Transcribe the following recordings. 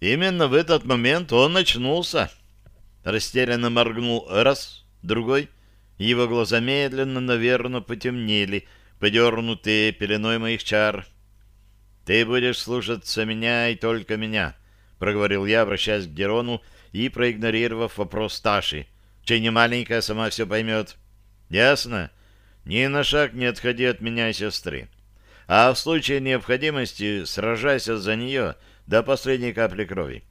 Именно в этот момент он очнулся. Растерянно моргнул раз, другой. Его глаза медленно, наверное, потемнели, подернутые пеленой моих чар. «Ты будешь слушаться меня и только меня», — проговорил я, обращаясь к Герону и проигнорировав вопрос Таши, чей не маленькая сама все поймет. «Ясно? Ни на шаг не отходи от меня, сестры. А в случае необходимости сражайся за нее до последней капли крови».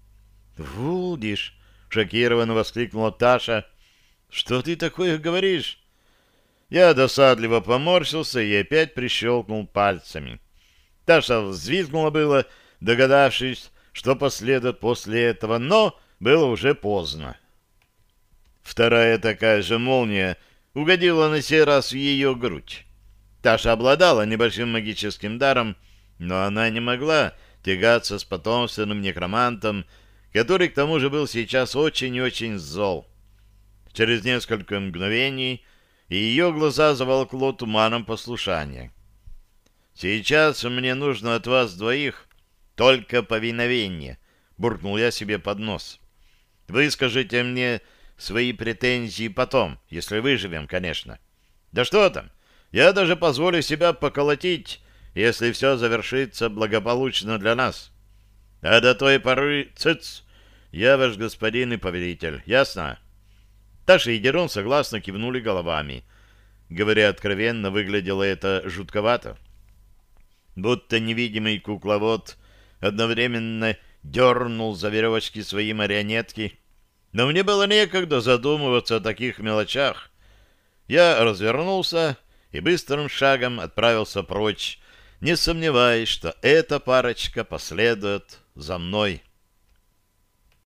«Вулдиш!» — шокированно воскликнула Таша. «Что ты такое говоришь?» Я досадливо поморщился и опять прищелкнул пальцами. Таша взвизгнула было, догадавшись, что последует после этого, но было уже поздно. Вторая такая же молния угодила на сей раз в ее грудь. Таша обладала небольшим магическим даром, но она не могла тягаться с потомственным некромантом, который к тому же был сейчас очень и очень зол. Через несколько мгновений ее глаза заволкло туманом послушания. «Сейчас мне нужно от вас двоих только повиновение», — буркнул я себе под нос. «Выскажите мне свои претензии потом, если выживем, конечно. Да что там, я даже позволю себя поколотить, если все завершится благополучно для нас. А до той поры, цыц, я ваш господин и повелитель, ясно?» Таша и Дерон согласно кивнули головами. Говоря откровенно, выглядело это жутковато. Будто невидимый кукловод одновременно дернул за веревочки свои марионетки. Но мне было некогда задумываться о таких мелочах. Я развернулся и быстрым шагом отправился прочь, не сомневаясь, что эта парочка последует за мной.